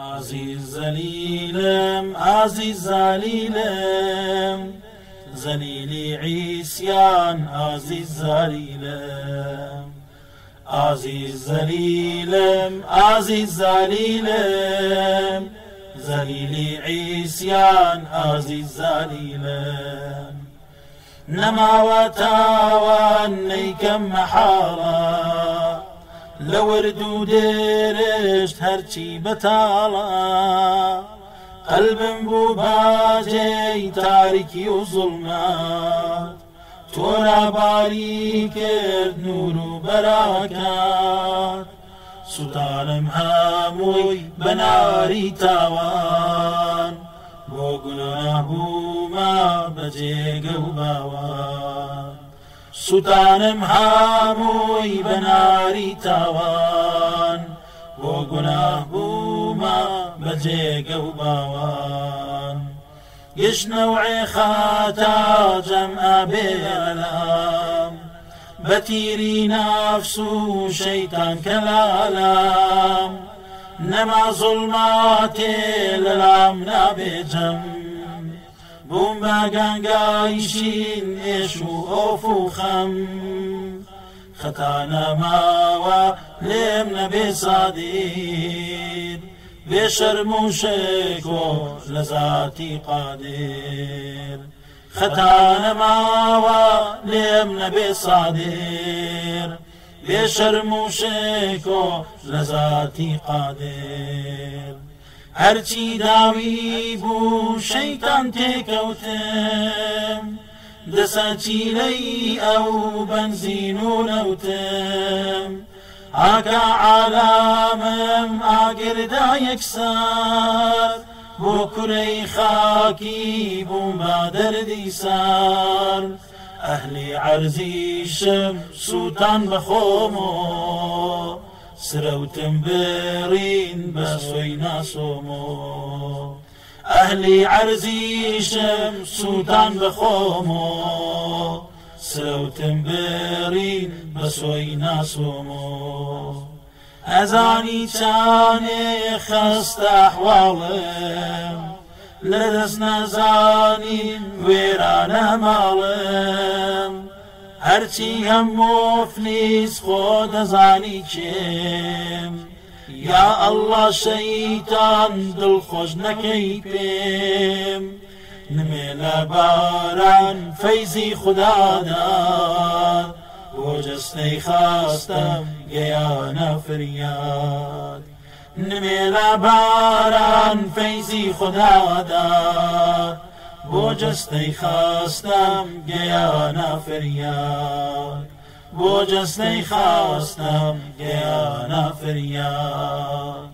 عزیز زلیلم عزیز زلیلم زليلي عيسيان عزيز زليلم عزيز زليلم عزيز زليلم زليلي عيسيان عزيز زليلم نما وتاوان نيكم محارم لە ورد و دێرشت هەرچی بەتاڵە قەلبم بوو باجەی تاریکی و زڵمات تۆرا باری کرد نور و بەراکات سوتانم هەمووی بەناری تاوان بۆ گونابووما بەجێگە و باوان سوتانم هامۆی بەناری تاوان بۆ گوناه بوومە بەجێگە و باوان گشتنەوعێ خاتا جەمە بێلام بەتیری نافس و شەیتان کەلالام نەما زڵماتێ لەلام نابێجەم بووم باگەنگایشین ئێش و ئۆف و خەم خەتانەماوە لێم نەبێ سادیر بێشەرم و شێکۆ لە زاتی قادر خەتانەماوە لێم نەبێ سادیر بێشەرم و شێکۆ لە زاتی قادر هرچی داوی بوو شەیتان تێکەوتم دەسەچی او بنزینو نوتم و عالمم آگر دا یک سار بو کوڕەی خاکی بو مادر دەردی سار ئەهلی عەرزیشم سووتان سرەوتم برین بە سۆی ناسۆمۆ ئەهلی عەرزیشم سوودان بەخۆمۆ سرەوتم برین بە سۆی ناسۆمۆ ئەزانی چانێ خەستە حواڵم لە دەست نەزانین وێرانە ماڵم هەرچی هەموو فلیس خۆ دەزانی چێم یا ئەله شەیتان دڵخۆش نەکەی پێم نمێ لە باران فەیزی خوددادا بۆ جستەی خاستم گەیانە فریاد نمێ لە باران فەیزی خوددادا جستی خواستم گیانا فریاد جستی خواستم گیانا فریاد